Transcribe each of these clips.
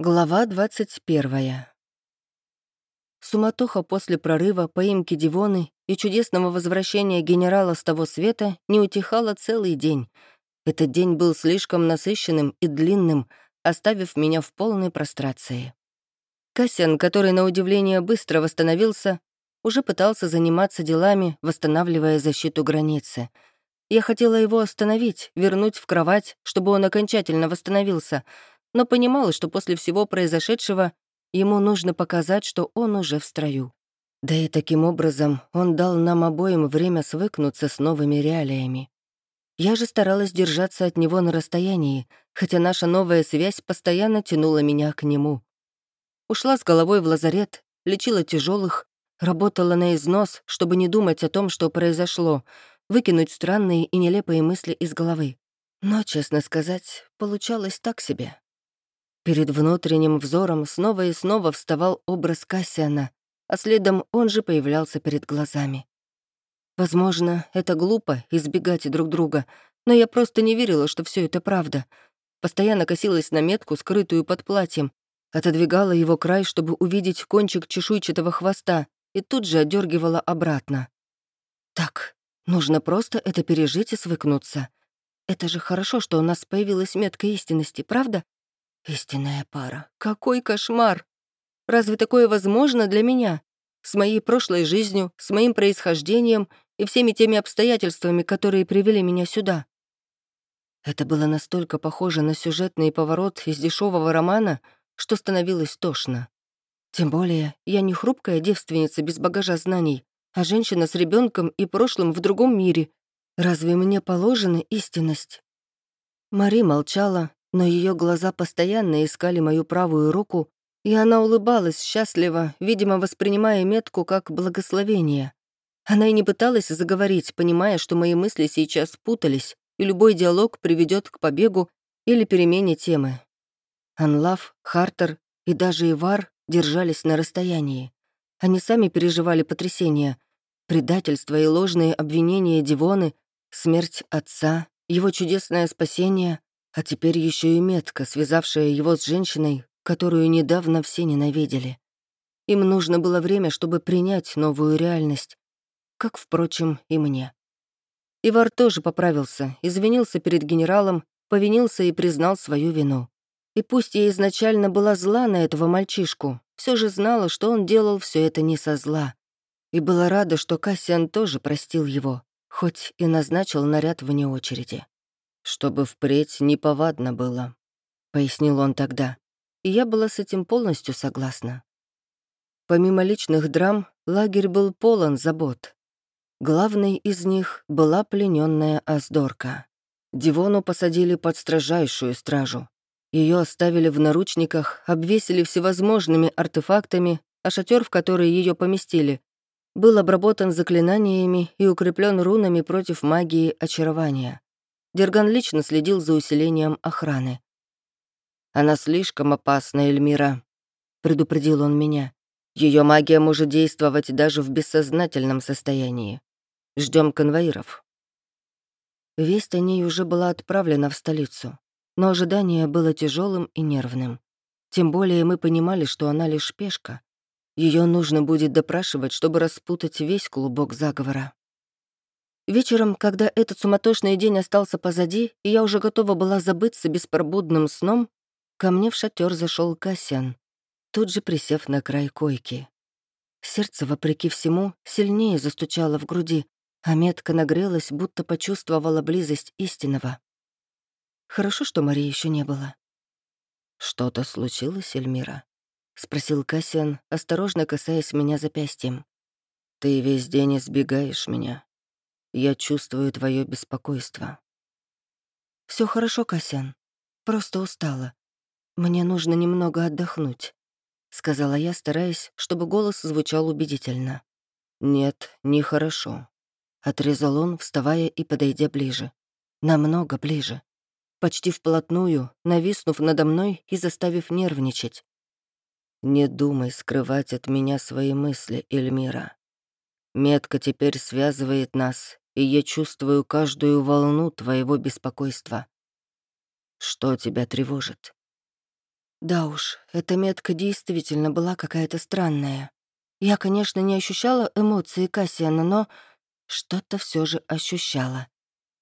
Глава 21. Суматоха после прорыва, поимки Дивоны и чудесного возвращения генерала с того света не утихала целый день. Этот день был слишком насыщенным и длинным, оставив меня в полной прострации. Кассиан, который на удивление быстро восстановился, уже пытался заниматься делами, восстанавливая защиту границы. Я хотела его остановить, вернуть в кровать, чтобы он окончательно восстановился — но понимала, что после всего произошедшего ему нужно показать, что он уже в строю. Да и таким образом он дал нам обоим время свыкнуться с новыми реалиями. Я же старалась держаться от него на расстоянии, хотя наша новая связь постоянно тянула меня к нему. Ушла с головой в лазарет, лечила тяжелых, работала на износ, чтобы не думать о том, что произошло, выкинуть странные и нелепые мысли из головы. Но, честно сказать, получалось так себе. Перед внутренним взором снова и снова вставал образ Кассиана, а следом он же появлялся перед глазами. Возможно, это глупо — избегать друг друга, но я просто не верила, что все это правда. Постоянно косилась на метку, скрытую под платьем, отодвигала его край, чтобы увидеть кончик чешуйчатого хвоста, и тут же отдергивала обратно. Так, нужно просто это пережить и свыкнуться. Это же хорошо, что у нас появилась метка истинности, правда? Истинная пара. Какой кошмар! Разве такое возможно для меня? С моей прошлой жизнью, с моим происхождением и всеми теми обстоятельствами, которые привели меня сюда. Это было настолько похоже на сюжетный поворот из дешевого романа, что становилось тошно. Тем более, я не хрупкая девственница без багажа знаний, а женщина с ребенком и прошлым в другом мире. Разве мне положена истинность? Мари молчала, но ее глаза постоянно искали мою правую руку, и она улыбалась счастливо, видимо, воспринимая метку как благословение. Она и не пыталась заговорить, понимая, что мои мысли сейчас путались, и любой диалог приведет к побегу или перемене темы. Анлав, Хартер и даже Ивар держались на расстоянии. Они сами переживали потрясение, предательство и ложные обвинения Дивоны, смерть отца, его чудесное спасение, а теперь еще и метка, связавшая его с женщиной, которую недавно все ненавидели. Им нужно было время, чтобы принять новую реальность, как, впрочем, и мне. Ивар тоже поправился, извинился перед генералом, повинился и признал свою вину. И пусть я изначально была зла на этого мальчишку, все же знала, что он делал все это не со зла. И была рада, что Кассиан тоже простил его, хоть и назначил наряд вне очереди чтобы впредь неповадно было», — пояснил он тогда. И я была с этим полностью согласна. Помимо личных драм, лагерь был полон забот. Главной из них была плененная Аздорка. Дивону посадили под строжайшую стражу. Ее оставили в наручниках, обвесили всевозможными артефактами, а шатер, в который ее поместили, был обработан заклинаниями и укреплен рунами против магии очарования. Дерган лично следил за усилением охраны. «Она слишком опасна, Эльмира», — предупредил он меня. Ее магия может действовать даже в бессознательном состоянии. Ждем конвоиров». Весть о ней уже была отправлена в столицу, но ожидание было тяжелым и нервным. Тем более мы понимали, что она лишь пешка. Ее нужно будет допрашивать, чтобы распутать весь клубок заговора. Вечером, когда этот суматошный день остался позади, и я уже готова была забыться беспробудным сном, ко мне в шатер зашел Касян, тут же присев на край койки. Сердце, вопреки всему, сильнее застучало в груди, а метка нагрелась, будто почувствовала близость истинного. Хорошо, что Марии еще не было. «Что-то случилось, Эльмира?» — спросил Кассиан, осторожно касаясь меня запястьем. «Ты весь день избегаешь меня. Я чувствую твое беспокойство. Все хорошо, Касян. Просто устала. Мне нужно немного отдохнуть», — сказала я, стараясь, чтобы голос звучал убедительно. «Нет, нехорошо», — отрезал он, вставая и подойдя ближе. Намного ближе. Почти вплотную, нависнув надо мной и заставив нервничать. «Не думай скрывать от меня свои мысли, Эльмира. Метка теперь связывает нас, и я чувствую каждую волну твоего беспокойства. Что тебя тревожит? Да уж, эта метка действительно была какая-то странная. Я, конечно, не ощущала эмоции Кассиана, но что-то все же ощущала.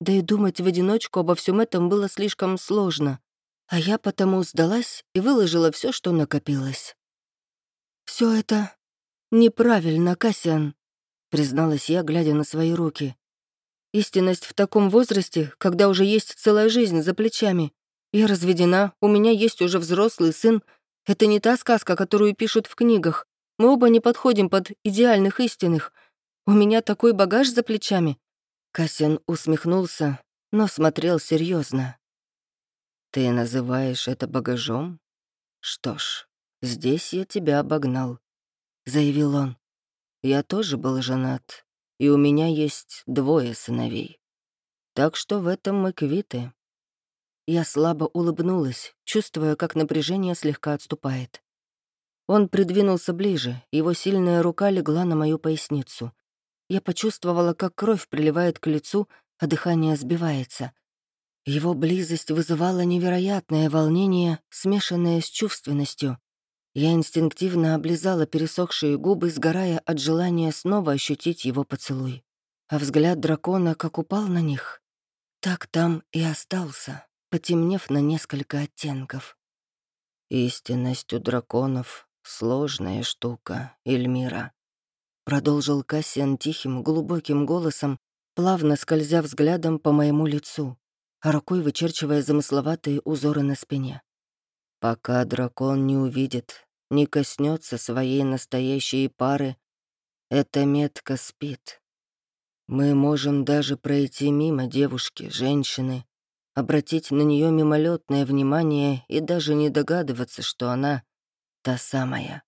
Да и думать в одиночку обо всем этом было слишком сложно. А я потому сдалась и выложила все, что накопилось. Все это неправильно, Кассиан», — призналась я, глядя на свои руки. «Истинность в таком возрасте, когда уже есть целая жизнь за плечами. Я разведена, у меня есть уже взрослый сын. Это не та сказка, которую пишут в книгах. Мы оба не подходим под идеальных истинных. У меня такой багаж за плечами». Кассиан усмехнулся, но смотрел серьезно. «Ты называешь это багажом? Что ж, здесь я тебя обогнал», — заявил он. «Я тоже был женат, и у меня есть двое сыновей. Так что в этом мы квиты». Я слабо улыбнулась, чувствуя, как напряжение слегка отступает. Он придвинулся ближе, его сильная рука легла на мою поясницу. Я почувствовала, как кровь приливает к лицу, а дыхание сбивается — его близость вызывала невероятное волнение, смешанное с чувственностью. Я инстинктивно облизала пересохшие губы, сгорая от желания снова ощутить его поцелуй. А взгляд дракона как упал на них, так там и остался, потемнев на несколько оттенков. «Истинность у драконов — сложная штука, Эльмира», — продолжил Кассиан тихим, глубоким голосом, плавно скользя взглядом по моему лицу а рукой вычерчивая замысловатые узоры на спине. Пока дракон не увидит, не коснется своей настоящей пары, эта метка спит. Мы можем даже пройти мимо девушки, женщины, обратить на нее мимолетное внимание и даже не догадываться, что она та самая.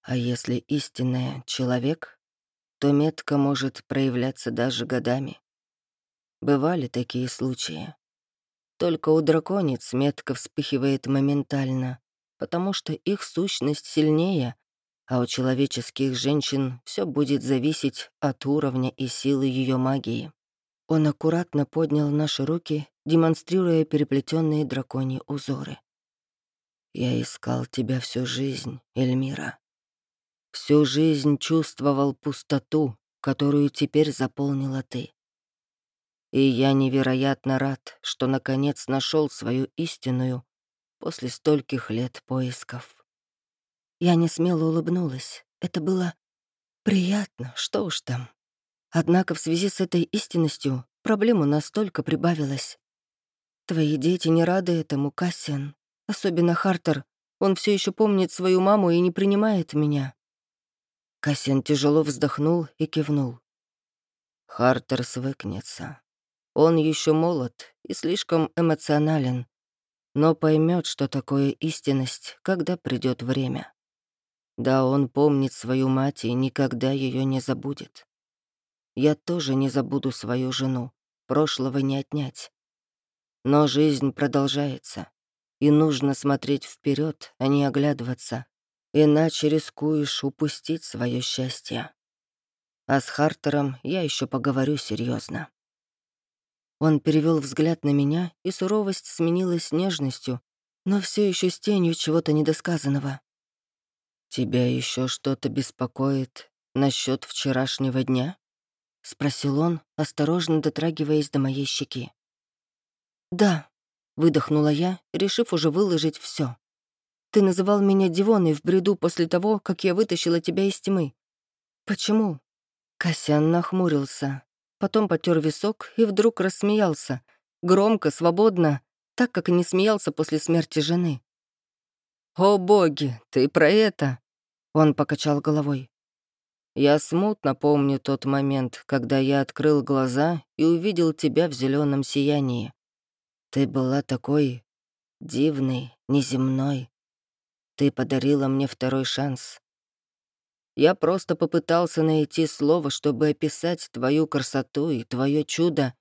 А если истинная — человек, то метка может проявляться даже годами. Бывали такие случаи. Только у драконец метка вспыхивает моментально, потому что их сущность сильнее, а у человеческих женщин все будет зависеть от уровня и силы ее магии. Он аккуратно поднял наши руки, демонстрируя переплетенные драконьи узоры. «Я искал тебя всю жизнь, Эльмира. Всю жизнь чувствовал пустоту, которую теперь заполнила ты. И я невероятно рад, что наконец нашел свою истинную после стольких лет поисков. Я не смело улыбнулась. Это было приятно, что уж там. Однако в связи с этой истинностью проблему настолько прибавилось. Твои дети не рады этому, Кассиан. Особенно Хартер. Он все еще помнит свою маму и не принимает меня. Кассиан тяжело вздохнул и кивнул. Хартер свыкнется. Он еще молод и слишком эмоционален, но поймет, что такое истинность, когда придет время. Да, он помнит свою мать и никогда ее не забудет. Я тоже не забуду свою жену, прошлого не отнять. Но жизнь продолжается, и нужно смотреть вперед, а не оглядываться, иначе рискуешь упустить свое счастье. А с Хартером я еще поговорю серьезно. Он перевел взгляд на меня, и суровость сменилась нежностью, но все еще с тенью чего-то недосказанного. «Тебя еще что-то беспокоит насчет вчерашнего дня?» — спросил он, осторожно дотрагиваясь до моей щеки. «Да», — выдохнула я, решив уже выложить все. «Ты называл меня Дивоной в бреду после того, как я вытащила тебя из тьмы. Почему?» Касян нахмурился, потом потер висок и вдруг рассмеялся. Громко, свободно, так, как и не смеялся после смерти жены. «О боги, ты про это?» Он покачал головой. «Я смутно помню тот момент, когда я открыл глаза и увидел тебя в зеленом сиянии. Ты была такой дивной, неземной. Ты подарила мне второй шанс. Я просто попытался найти слово, чтобы описать твою красоту и твое чудо,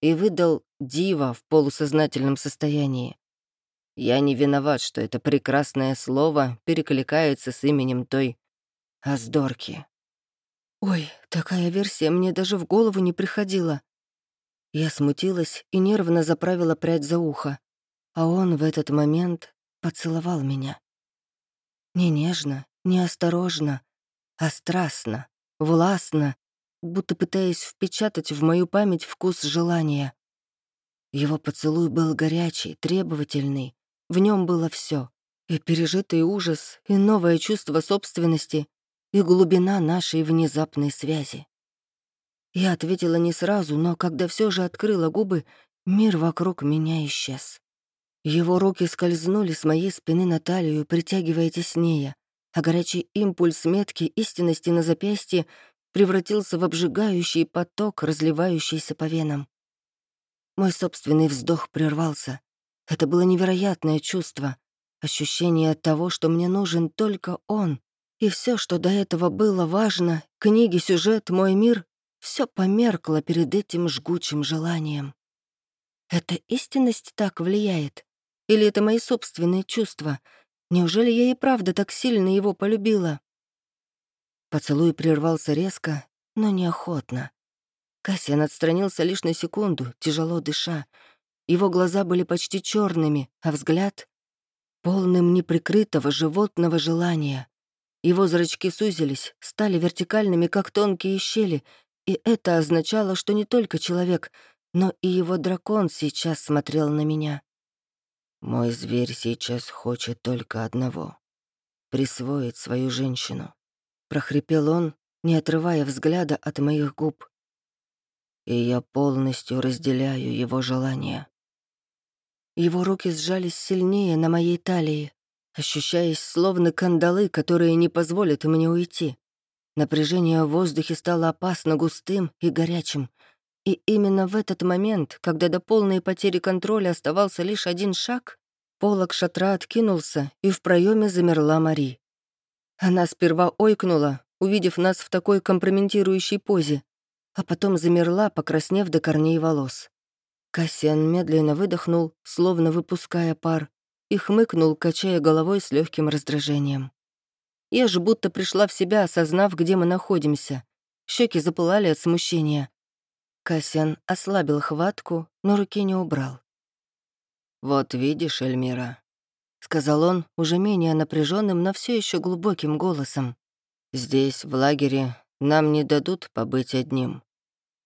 и выдал дива в полусознательном состоянии. Я не виноват, что это прекрасное слово перекликается с именем той Аздорки. Ой, такая версия мне даже в голову не приходила. Я смутилась и нервно заправила прядь за ухо, а он в этот момент поцеловал меня. Не нежно, не осторожно, а страстно, властно, будто пытаясь впечатать в мою память вкус желания. Его поцелуй был горячий, требовательный, в нем было все: и пережитый ужас, и новое чувство собственности, и глубина нашей внезапной связи. Я ответила не сразу, но когда все же открыла губы, мир вокруг меня исчез. Его руки скользнули с моей спины на талию, притягивая теснее, а горячий импульс метки истинности на запястье превратился в обжигающий поток, разливающийся по венам. Мой собственный вздох прервался. Это было невероятное чувство, ощущение того, что мне нужен только он, и все, что до этого было важно, книги, сюжет, мой мир, все померкло перед этим жгучим желанием. Эта истинность так влияет? Или это мои собственные чувства? Неужели я и правда так сильно его полюбила? Поцелуй прервался резко, но неохотно. Кассиан отстранился лишь на секунду, тяжело дыша. Его глаза были почти черными, а взгляд — полным неприкрытого животного желания. Его зрачки сузились, стали вертикальными, как тонкие щели, и это означало, что не только человек, но и его дракон сейчас смотрел на меня. Мой зверь сейчас хочет только одного — присвоить свою женщину. Прохрипел он, не отрывая взгляда от моих губ. И я полностью разделяю его желание. Его руки сжались сильнее на моей талии, ощущаясь словно кандалы, которые не позволят мне уйти. Напряжение в воздухе стало опасно густым и горячим — и именно в этот момент, когда до полной потери контроля оставался лишь один шаг, полок шатра откинулся, и в проеме замерла Мари. Она сперва ойкнула, увидев нас в такой компрометирующей позе, а потом замерла, покраснев до корней волос. Кассиан медленно выдохнул, словно выпуская пар, и хмыкнул, качая головой с легким раздражением. Я же будто пришла в себя, осознав, где мы находимся. Щеки запылали от смущения. Кассиан ослабил хватку, но руки не убрал. «Вот видишь, Эльмира», — сказал он уже менее напряженным, но все еще глубоким голосом. «Здесь, в лагере, нам не дадут побыть одним.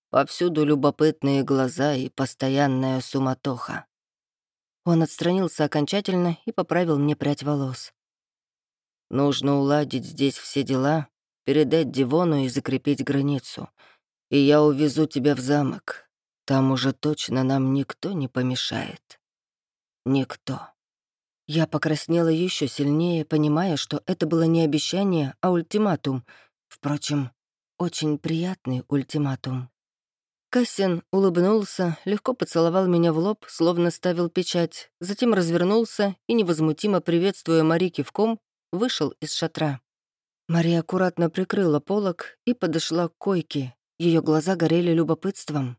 Повсюду любопытные глаза и постоянная суматоха». Он отстранился окончательно и поправил мне прядь волос. «Нужно уладить здесь все дела, передать Дивону и закрепить границу и я увезу тебя в замок. Там уже точно нам никто не помешает. Никто. Я покраснела еще сильнее, понимая, что это было не обещание, а ультиматум. Впрочем, очень приятный ультиматум. Кассин улыбнулся, легко поцеловал меня в лоб, словно ставил печать, затем развернулся и, невозмутимо приветствуя Мари кивком, вышел из шатра. Мария аккуратно прикрыла полок и подошла к койке, ее глаза горели любопытством.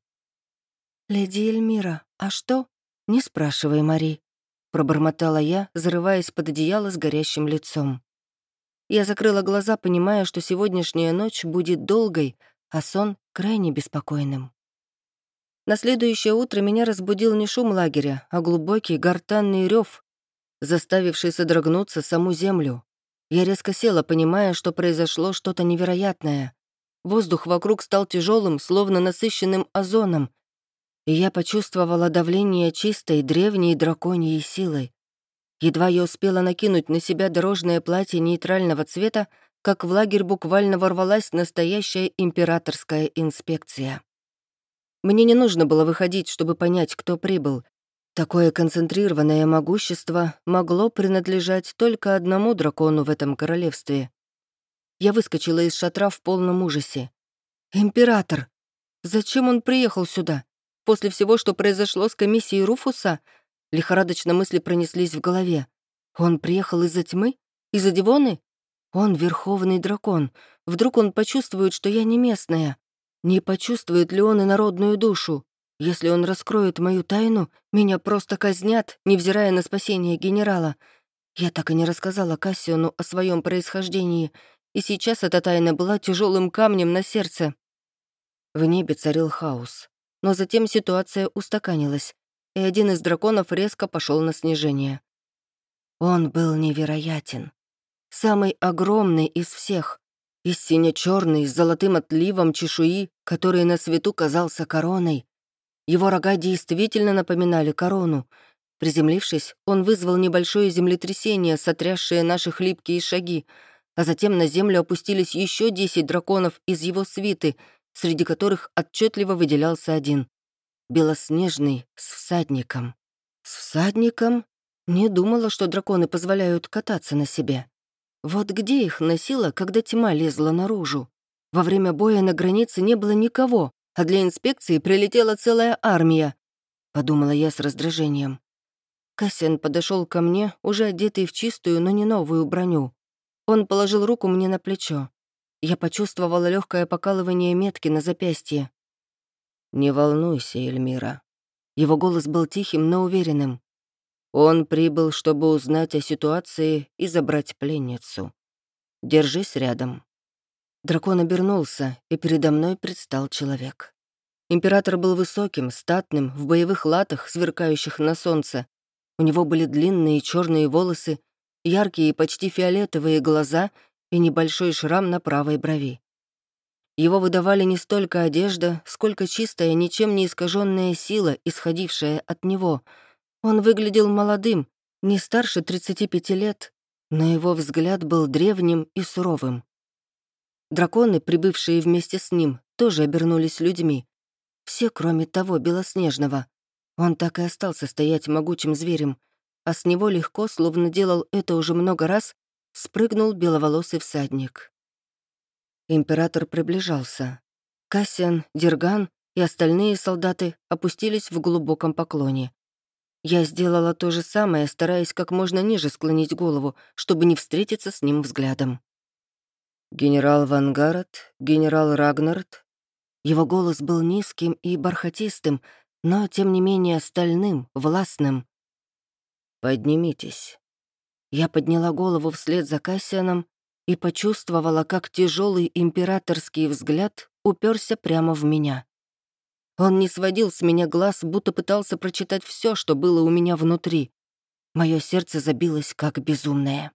«Леди Эльмира, а что?» «Не спрашивай, Мари», — пробормотала я, зарываясь под одеяло с горящим лицом. Я закрыла глаза, понимая, что сегодняшняя ночь будет долгой, а сон — крайне беспокойным. На следующее утро меня разбудил не шум лагеря, а глубокий гортанный рев, заставивший содрогнуться саму землю. Я резко села, понимая, что произошло что-то невероятное. Воздух вокруг стал тяжелым, словно насыщенным озоном, и я почувствовала давление чистой, древней драконьей силой. Едва я успела накинуть на себя дорожное платье нейтрального цвета, как в лагерь буквально ворвалась настоящая императорская инспекция. Мне не нужно было выходить, чтобы понять, кто прибыл. Такое концентрированное могущество могло принадлежать только одному дракону в этом королевстве я выскочила из шатра в полном ужасе. «Император! Зачем он приехал сюда? После всего, что произошло с комиссией Руфуса?» Лихорадочно мысли пронеслись в голове. «Он приехал из-за тьмы? Из-за Дивоны? Он верховный дракон. Вдруг он почувствует, что я не местная? Не почувствует ли он и народную душу? Если он раскроет мою тайну, меня просто казнят, невзирая на спасение генерала. Я так и не рассказала Кассиону о своем происхождении, и сейчас эта тайна была тяжелым камнем на сердце. В небе царил хаос, но затем ситуация устаканилась, и один из драконов резко пошел на снижение. Он был невероятен. Самый огромный из всех, из сине-черный, с золотым отливом чешуи, который на свету казался короной. Его рога действительно напоминали корону. Приземлившись, он вызвал небольшое землетрясение, сотрясшее наши хлипкие шаги, а затем на землю опустились еще десять драконов из его свиты, среди которых отчетливо выделялся один — белоснежный, с всадником. С всадником? Не думала, что драконы позволяют кататься на себе. Вот где их носило, когда тьма лезла наружу? Во время боя на границе не было никого, а для инспекции прилетела целая армия, подумала я с раздражением. Кассиан подошел ко мне, уже одетый в чистую, но не новую броню. Он положил руку мне на плечо. Я почувствовала легкое покалывание метки на запястье. «Не волнуйся, Эльмира». Его голос был тихим, но уверенным. Он прибыл, чтобы узнать о ситуации и забрать пленницу. Держись рядом. Дракон обернулся, и передо мной предстал человек. Император был высоким, статным, в боевых латах, сверкающих на солнце. У него были длинные черные волосы, яркие, почти фиолетовые глаза и небольшой шрам на правой брови. Его выдавали не столько одежда, сколько чистая, ничем не искаженная сила, исходившая от него — он выглядел молодым, не старше 35 лет, но его взгляд был древним и суровым. Драконы, прибывшие вместе с ним, тоже обернулись людьми. Все, кроме того белоснежного. Он так и остался стоять могучим зверем, а с него легко, словно делал это уже много раз, спрыгнул беловолосый всадник. Император приближался. Кассиан, Дерган и остальные солдаты опустились в глубоком поклоне. Я сделала то же самое, стараясь как можно ниже склонить голову, чтобы не встретиться с ним взглядом. «Генерал Вангард, генерал Рагнард». Его голос был низким и бархатистым, но, тем не менее, стальным, властным. «Поднимитесь». Я подняла голову вслед за Кассианом и почувствовала, как тяжелый императорский взгляд уперся прямо в меня. Он не сводил с меня глаз, будто пытался прочитать все, что было у меня внутри. Мое сердце забилось как безумное.